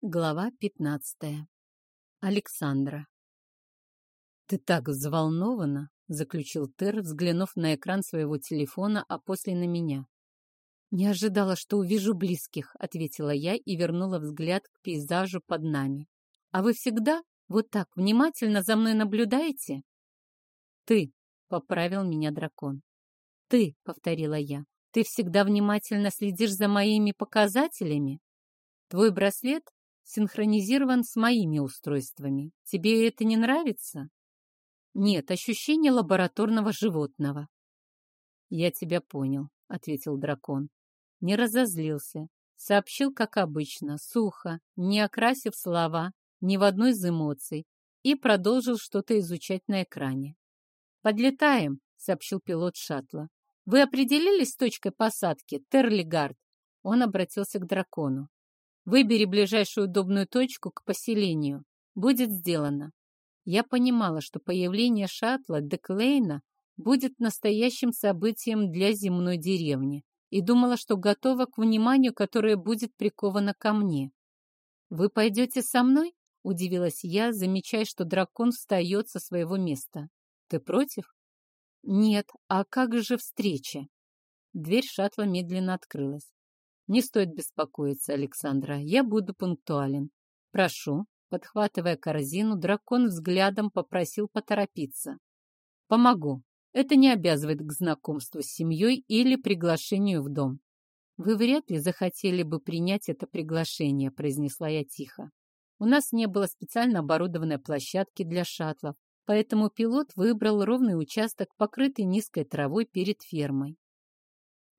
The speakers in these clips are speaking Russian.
Глава пятнадцатая. Александра. «Ты так взволнована!» — заключил Тер, взглянув на экран своего телефона, а после на меня. «Не ожидала, что увижу близких», — ответила я и вернула взгляд к пейзажу под нами. «А вы всегда вот так внимательно за мной наблюдаете?» «Ты», — поправил меня дракон. «Ты», — повторила я, — «ты всегда внимательно следишь за моими показателями?» Твой браслет синхронизирован с моими устройствами. Тебе это не нравится? Нет, ощущение лабораторного животного. Я тебя понял, ответил дракон. Не разозлился. Сообщил, как обычно, сухо, не окрасив слова ни в одной из эмоций, и продолжил что-то изучать на экране. «Подлетаем», — сообщил пилот шаттла. «Вы определились с точкой посадки, Терлигард?» Он обратился к дракону. Выбери ближайшую удобную точку к поселению. Будет сделано. Я понимала, что появление шаттла Деклейна будет настоящим событием для земной деревни и думала, что готова к вниманию, которое будет приковано ко мне. «Вы пойдете со мной?» — удивилась я, замечая, что дракон встает со своего места. «Ты против?» «Нет, а как же встреча?» Дверь шаттла медленно открылась. Не стоит беспокоиться, Александра, я буду пунктуален. Прошу. Подхватывая корзину, дракон взглядом попросил поторопиться. Помогу. Это не обязывает к знакомству с семьей или приглашению в дом. Вы вряд ли захотели бы принять это приглашение, произнесла я тихо. У нас не было специально оборудованной площадки для шаттлов, поэтому пилот выбрал ровный участок, покрытый низкой травой перед фермой.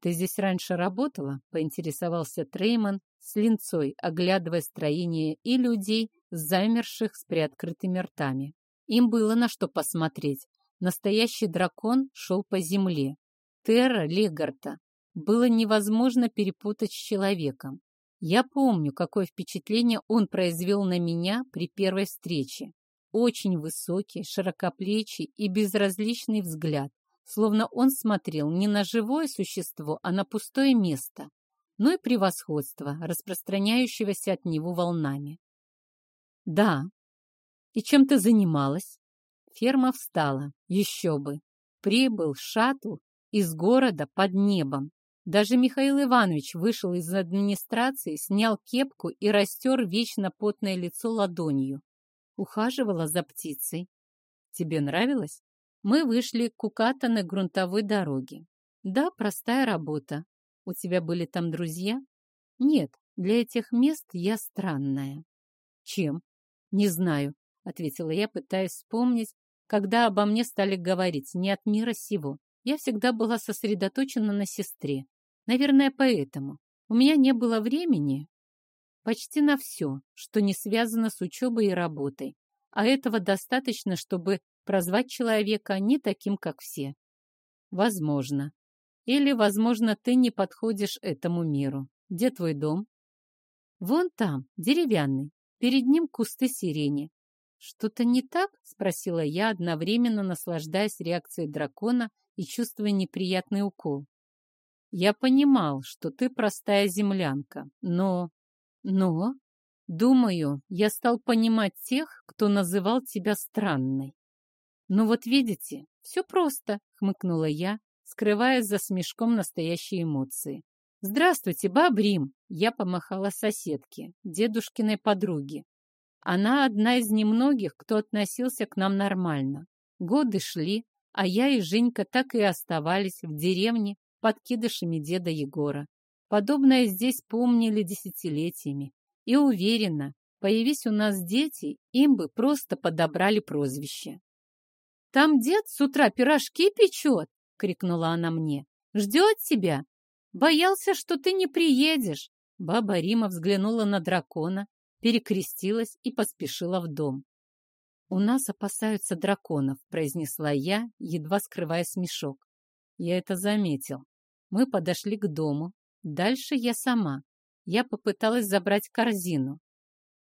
«Ты здесь раньше работала?» — поинтересовался Трейман с линцой, оглядывая строение и людей, замерших с приоткрытыми ртами. Им было на что посмотреть. Настоящий дракон шел по земле. Терра Легарта было невозможно перепутать с человеком. Я помню, какое впечатление он произвел на меня при первой встрече. Очень высокий, широкоплечий и безразличный взгляд, словно он смотрел не на живое существо, а на пустое место, но и превосходство, распространяющегося от него волнами. «Да. И чем ты занималась?» Ферма встала. Еще бы. Прибыл шаттл из города под небом. Даже Михаил Иванович вышел из администрации, снял кепку и растер вечно потное лицо ладонью. Ухаживала за птицей. «Тебе нравилось?» Мы вышли к укатанной грунтовой дороге. Да, простая работа. У тебя были там друзья? Нет, для этих мест я странная. Чем? Не знаю, ответила я, пытаясь вспомнить, когда обо мне стали говорить не от мира сего. Я всегда была сосредоточена на сестре. Наверное, поэтому. У меня не было времени почти на все, что не связано с учебой и работой. А этого достаточно, чтобы прозвать человека не таким, как все. Возможно. Или, возможно, ты не подходишь этому миру. Где твой дом? Вон там, деревянный. Перед ним кусты сирени. Что-то не так? Спросила я, одновременно наслаждаясь реакцией дракона и чувствуя неприятный укол. Я понимал, что ты простая землянка, но... Но... Думаю, я стал понимать тех, кто называл тебя странной. «Ну вот видите, все просто», — хмыкнула я, скрывая за смешком настоящие эмоции. «Здравствуйте, бабрим!» — я помахала соседке, дедушкиной подруге. Она одна из немногих, кто относился к нам нормально. Годы шли, а я и Женька так и оставались в деревне подкидышами деда Егора. Подобное здесь помнили десятилетиями. И уверена, появись у нас дети, им бы просто подобрали прозвище. Там дед с утра пирожки печет!» — крикнула она мне. «Ждет тебя! Боялся, что ты не приедешь!» Баба Рима взглянула на дракона, перекрестилась и поспешила в дом. «У нас опасаются драконов», — произнесла я, едва скрывая смешок. Я это заметил. Мы подошли к дому. Дальше я сама. Я попыталась забрать корзину.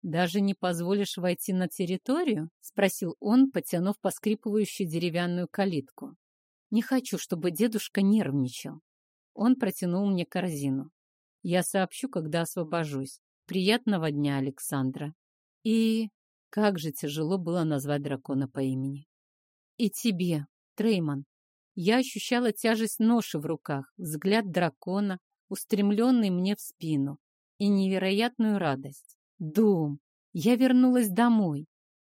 «Даже не позволишь войти на территорию?» — спросил он, потянув поскрипывающую деревянную калитку. «Не хочу, чтобы дедушка нервничал». Он протянул мне корзину. «Я сообщу, когда освобожусь. Приятного дня, Александра. И как же тяжело было назвать дракона по имени. И тебе, Трейман. Я ощущала тяжесть ноши в руках, взгляд дракона, устремленный мне в спину, и невероятную радость. Дом. Я вернулась домой.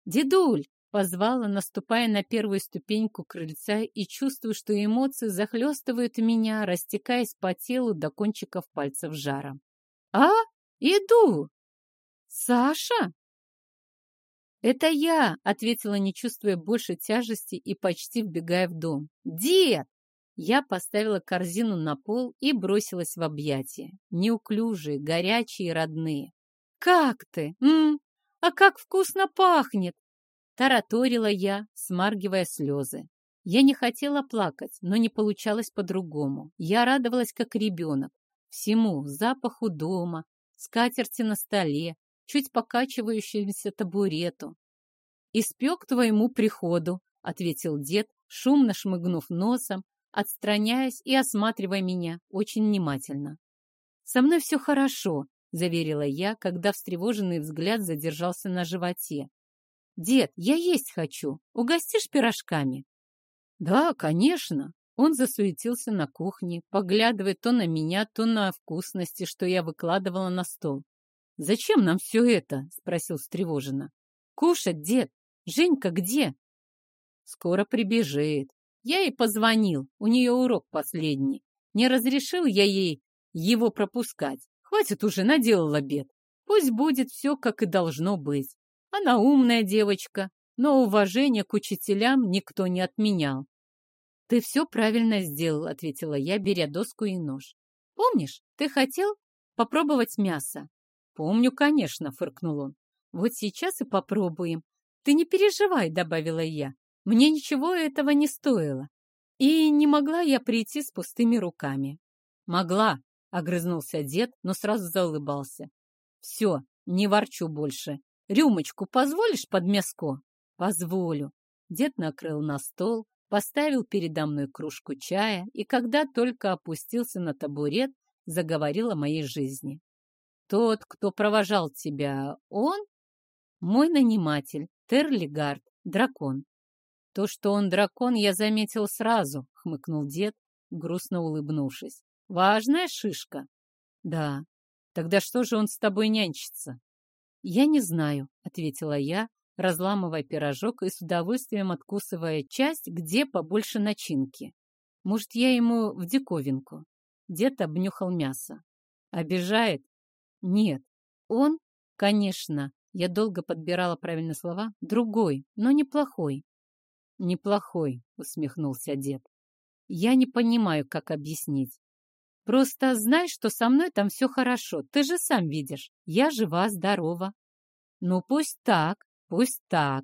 «Дедуль!» — позвала, наступая на первую ступеньку крыльца и чувствую, что эмоции захлестывают меня, растекаясь по телу до кончиков пальцев жаром. «А? Иду!» «Саша?» «Это я!» — ответила, не чувствуя больше тяжести и почти вбегая в дом. «Дед!» Я поставила корзину на пол и бросилась в объятия. Неуклюжие, горячие родные. «Как ты? М? А как вкусно пахнет!» Тараторила я, смаргивая слезы. Я не хотела плакать, но не получалось по-другому. Я радовалась, как ребенок. Всему, запаху дома, скатерти на столе, чуть покачивающемуся табурету. «Испек твоему приходу», — ответил дед, шумно шмыгнув носом, отстраняясь и осматривая меня очень внимательно. «Со мной все хорошо», — заверила я, когда встревоженный взгляд задержался на животе. «Дед, я есть хочу. Угостишь пирожками?» «Да, конечно». Он засуетился на кухне, поглядывая то на меня, то на вкусности, что я выкладывала на стол. «Зачем нам все это?» — спросил встревоженно. «Кушать, дед! Женька где?» «Скоро прибежит. Я ей позвонил, у нее урок последний. Не разрешил я ей его пропускать. Хватит уже, наделал обед. Пусть будет все, как и должно быть. Она умная девочка, но уважение к учителям никто не отменял. «Ты все правильно сделал», — ответила я, беря доску и нож. «Помнишь, ты хотел попробовать мясо?» «Помню, конечно», — фыркнул он. «Вот сейчас и попробуем. Ты не переживай», — добавила я. «Мне ничего этого не стоило. И не могла я прийти с пустыми руками». «Могла», — огрызнулся дед, но сразу заулыбался. «Все, не ворчу больше. Рюмочку позволишь под мяско?» «Позволю». Дед накрыл на стол, поставил передо мной кружку чая и, когда только опустился на табурет, заговорил о моей жизни. Тот, кто провожал тебя, он? Мой наниматель, Терлигард, дракон. То, что он дракон, я заметил сразу, хмыкнул дед, грустно улыбнувшись. Важная шишка. Да. Тогда что же он с тобой нянчится? Я не знаю, ответила я, разламывая пирожок и с удовольствием откусывая часть, где побольше начинки. Может, я ему в диковинку. Дед обнюхал мясо. Обижает? Нет, он, конечно, я долго подбирала правильные слова, другой, но неплохой. Неплохой, усмехнулся дед. Я не понимаю, как объяснить. Просто знай, что со мной там все хорошо. Ты же сам видишь, я жива, здорова. Ну, пусть так, пусть так.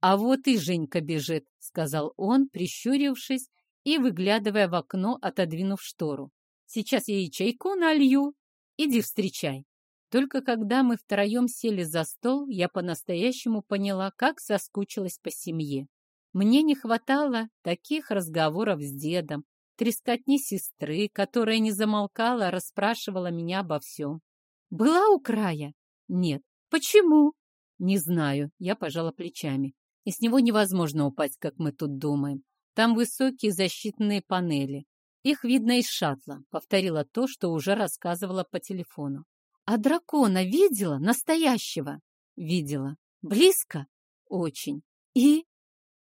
А вот и Женька бежит, сказал он, прищурившись и выглядывая в окно, отодвинув штору. Сейчас я ей чайку налью. Иди встречай. Только когда мы втроем сели за стол, я по-настоящему поняла, как соскучилась по семье. Мне не хватало таких разговоров с дедом, трескотни сестры, которая не замолкала, расспрашивала меня обо всем. «Была у края?» «Нет». «Почему?» «Не знаю», — я пожала плечами. «И с него невозможно упасть, как мы тут думаем. Там высокие защитные панели. Их видно из шаттла», — повторила то, что уже рассказывала по телефону. А дракона видела? Настоящего? Видела. Близко? Очень. И?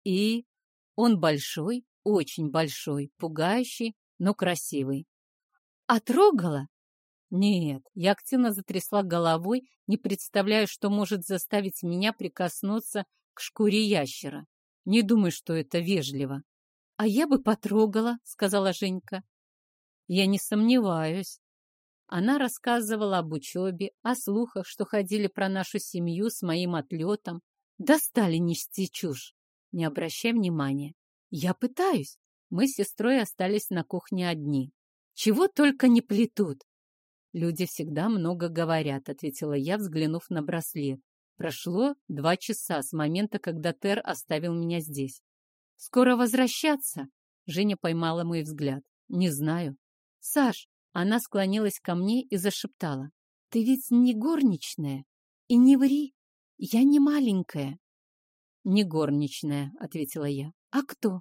И? Он большой, очень большой, пугающий, но красивый. А трогала? Нет, я активно затрясла головой, не представляя, что может заставить меня прикоснуться к шкуре ящера. Не думай, что это вежливо. А я бы потрогала, сказала Женька. Я не сомневаюсь. Она рассказывала об учебе, о слухах, что ходили про нашу семью с моим отлетом. Достали нести чушь. Не обращай внимания. Я пытаюсь. Мы с сестрой остались на кухне одни. Чего только не плетут. Люди всегда много говорят, ответила я, взглянув на браслет. Прошло два часа с момента, когда Тер оставил меня здесь. Скоро возвращаться? Женя поймала мой взгляд. Не знаю. Саш, она склонилась ко мне и зашептала. Ты ведь не горничная. И не ври, я не маленькая. Не горничная, ответила я. А кто?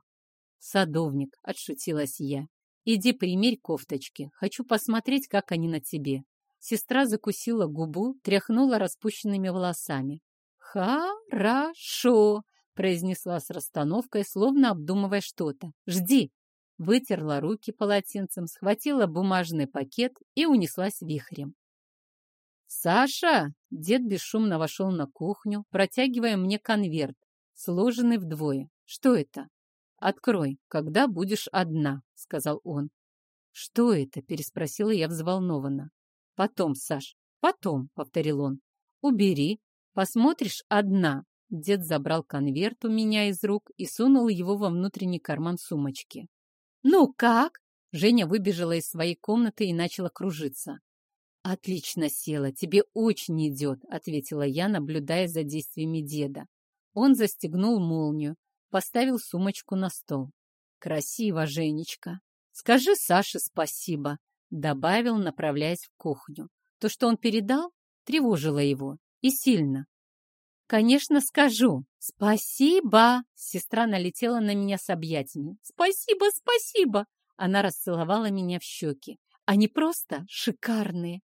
Садовник, отшутилась я. Иди примерь кофточки. Хочу посмотреть, как они на тебе. Сестра закусила губу, тряхнула распущенными волосами. «Хорошо», — произнесла с расстановкой, словно обдумывая что-то. «Жди». Вытерла руки полотенцем, схватила бумажный пакет и унеслась вихрем. «Саша!» — дед бесшумно вошел на кухню, протягивая мне конверт, сложенный вдвое. «Что это?» «Открой, когда будешь одна», — сказал он. «Что это?» — переспросила я взволнованно. «Потом, Саш, потом», — повторил он. «Убери, посмотришь одна». Дед забрал конверт у меня из рук и сунул его во внутренний карман сумочки. «Ну как?» Женя выбежала из своей комнаты и начала кружиться. «Отлично села, тебе очень идет», — ответила я, наблюдая за действиями деда. Он застегнул молнию, поставил сумочку на стол. «Красиво, Женечка. Скажи Саше спасибо», — добавил, направляясь в кухню. То, что он передал, тревожило его. И сильно. «Конечно, скажу. Спасибо!» Сестра налетела на меня с объятиями. «Спасибо, спасибо!» Она расцеловала меня в щеки. «Они просто шикарные!»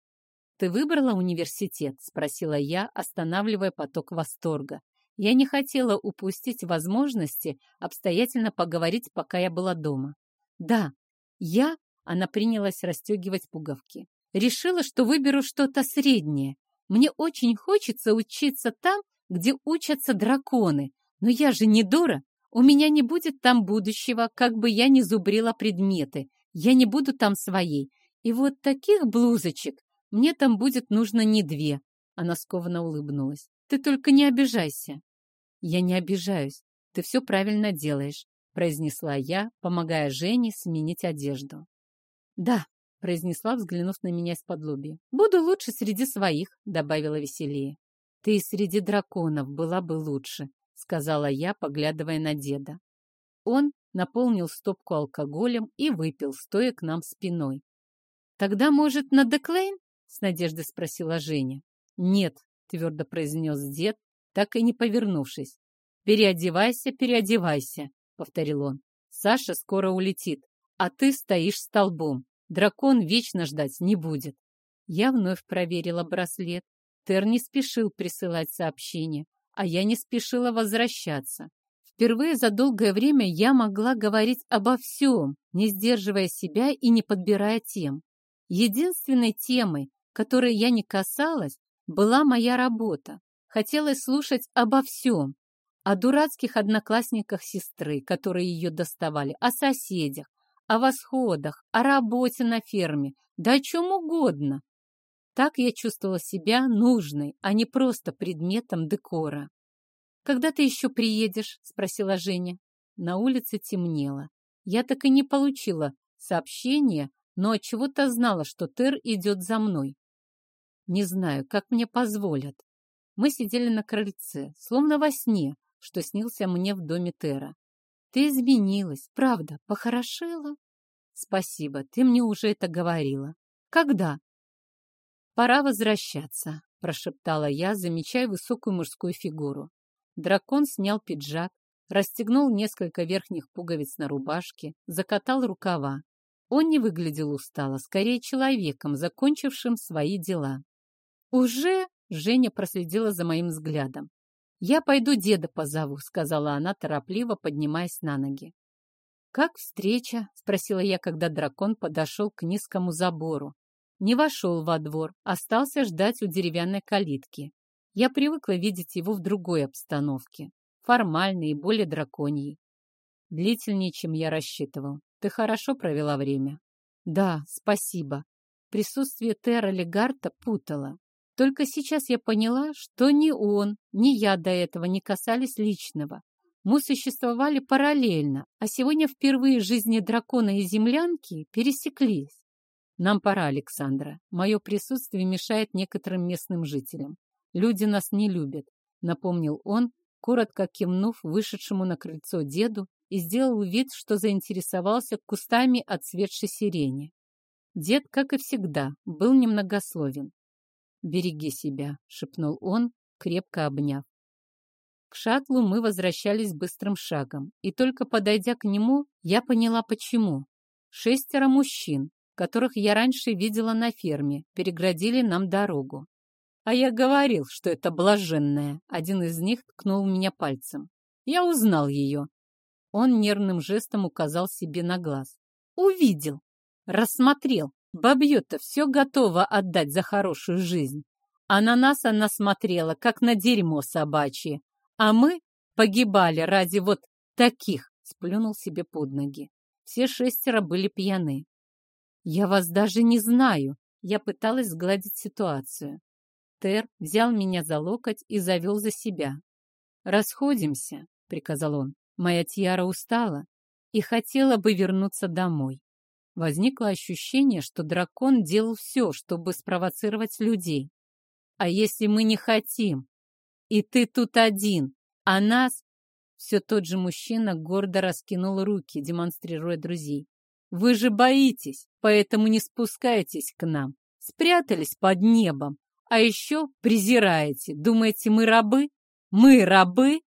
«Ты выбрала университет?» — спросила я, останавливая поток восторга. Я не хотела упустить возможности обстоятельно поговорить, пока я была дома. «Да, я...» — она принялась расстегивать пуговки. «Решила, что выберу что-то среднее. Мне очень хочется учиться там, где учатся драконы. Но я же не дура. У меня не будет там будущего, как бы я ни зубрила предметы. Я не буду там своей. И вот таких блузочек мне там будет нужно не две. Она скованно улыбнулась. Ты только не обижайся. Я не обижаюсь. Ты все правильно делаешь, произнесла я, помогая Жене сменить одежду. Да, произнесла, взглянув на меня из-под лоби. Буду лучше среди своих, добавила веселее. Ты и среди драконов была бы лучше, сказала я, поглядывая на деда. Он наполнил стопку алкоголем и выпил, стоя к нам спиной. «Тогда, может, на Деклейн?» — с надеждой спросила Женя. «Нет», — твердо произнес дед, так и не повернувшись. «Переодевайся, переодевайся», — повторил он. «Саша скоро улетит, а ты стоишь столбом. Дракон вечно ждать не будет». Я вновь проверила браслет. Тер не спешил присылать сообщение, а я не спешила возвращаться. Впервые за долгое время я могла говорить обо всем, не сдерживая себя и не подбирая тем. Единственной темой, которой я не касалась, была моя работа. Хотелось слушать обо всем. О дурацких одноклассниках сестры, которые ее доставали, о соседях, о восходах, о работе на ферме, да о чем угодно. Так я чувствовала себя нужной, а не просто предметом декора. «Когда ты еще приедешь?» — спросила Женя. На улице темнело. Я так и не получила сообщения, но от чего то знала, что Тер идет за мной. Не знаю, как мне позволят. Мы сидели на крыльце, словно во сне, что снился мне в доме Тера. Ты изменилась, правда, похорошела? Спасибо, ты мне уже это говорила. Когда? Пора возвращаться, прошептала я, замечая высокую мужскую фигуру. Дракон снял пиджак, расстегнул несколько верхних пуговиц на рубашке, закатал рукава. Он не выглядел устало, скорее человеком, закончившим свои дела. «Уже?» — Женя проследила за моим взглядом. «Я пойду деда позову», — сказала она, торопливо поднимаясь на ноги. «Как встреча?» — спросила я, когда дракон подошел к низкому забору. Не вошел во двор, остался ждать у деревянной калитки. Я привыкла видеть его в другой обстановке, формальной и более драконьей. Длительнее, чем я рассчитывал. Ты хорошо провела время? Да, спасибо. Присутствие Терра Легарта путало. Только сейчас я поняла, что ни он, ни я до этого не касались личного. Мы существовали параллельно, а сегодня впервые жизни дракона и землянки пересеклись. Нам пора, Александра. Мое присутствие мешает некоторым местным жителям. Люди нас не любят, напомнил он, коротко кивнув вышедшему на крыльцо деду и сделал вид, что заинтересовался кустами отцветшей сирени. Дед, как и всегда, был немногословен. Береги себя», — шепнул он, крепко обняв. К шаттлу мы возвращались быстрым шагом, и только подойдя к нему, я поняла, почему. Шестеро мужчин, которых я раньше видела на ферме, переградили нам дорогу. А я говорил, что это блаженная. Один из них ткнул меня пальцем. Я узнал ее. Он нервным жестом указал себе на глаз. Увидел, рассмотрел. Бабье-то все готово отдать за хорошую жизнь. А на нас она смотрела, как на дерьмо собачье. А мы погибали ради вот таких, сплюнул себе под ноги. Все шестеро были пьяны. Я вас даже не знаю. Я пыталась сгладить ситуацию. Тер взял меня за локоть и завел за себя. «Расходимся», — приказал он. «Моя Тьяра устала и хотела бы вернуться домой». Возникло ощущение, что дракон делал все, чтобы спровоцировать людей. «А если мы не хотим? И ты тут один, а нас...» Все тот же мужчина гордо раскинул руки, демонстрируя друзей. «Вы же боитесь, поэтому не спускайтесь к нам. Спрятались под небом, а еще презираете. Думаете, мы рабы? Мы рабы?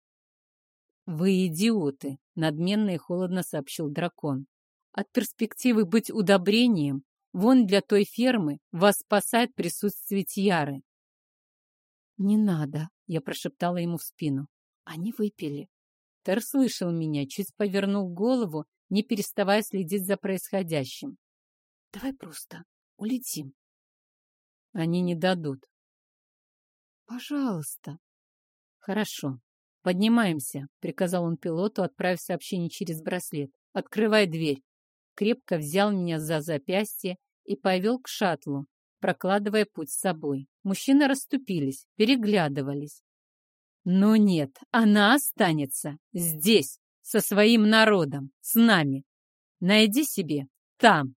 Вы идиоты, надменно и холодно сообщил дракон. От перспективы быть удобрением, вон для той фермы вас спасает присутствие Тьяры. Не надо, я прошептала ему в спину. Они выпили. Тер слышал меня, чуть повернул голову, не переставая следить за происходящим. Давай просто улетим. Они не дадут. Пожалуйста. Хорошо. Поднимаемся, приказал он пилоту, отправив сообщение через браслет. Открывай дверь. Крепко взял меня за запястье и повел к шаттлу, прокладывая путь с собой. Мужчины расступились, переглядывались. Но нет, она останется здесь, со своим народом, с нами. Найди себе там.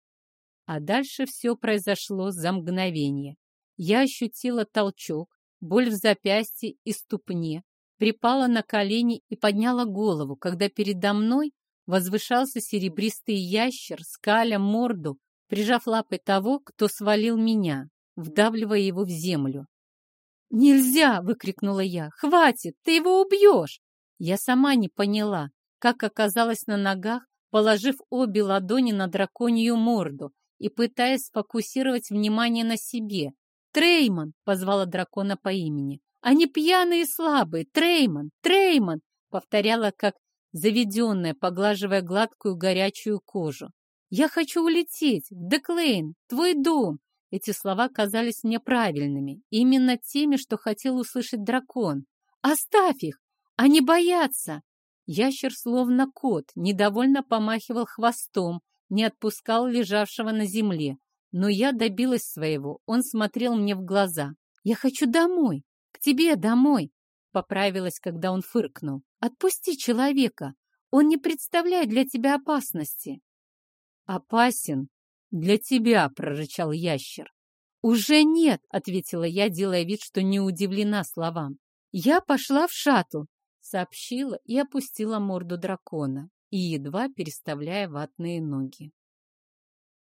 А дальше все произошло за мгновение. Я ощутила толчок, боль в запястье и ступне, припала на колени и подняла голову, когда передо мной возвышался серебристый ящер, скаля морду, прижав лапой того, кто свалил меня, вдавливая его в землю. «Нельзя!» — выкрикнула я. «Хватит! Ты его убьешь!» Я сама не поняла, как оказалась на ногах, положив обе ладони на драконью морду и пытаясь сфокусировать внимание на себе, «Трейман!» — позвала дракона по имени. «Они пьяные и слабые! Трейман! Трейман!» — повторяла, как заведенная, поглаживая гладкую горячую кожу. «Я хочу улететь! В Деклейн! Твой дом!» Эти слова казались мне правильными, именно теми, что хотел услышать дракон. «Оставь их! Они боятся!» Ящер, словно кот, недовольно помахивал хвостом, не отпускал лежавшего на земле. Но я добилась своего. Он смотрел мне в глаза. «Я хочу домой! К тебе домой!» Поправилась, когда он фыркнул. «Отпусти человека! Он не представляет для тебя опасности!» «Опасен для тебя!» — прорычал ящер. «Уже нет!» — ответила я, делая вид, что не удивлена словам. «Я пошла в шаттл!» — сообщила и опустила морду дракона, и едва переставляя ватные ноги.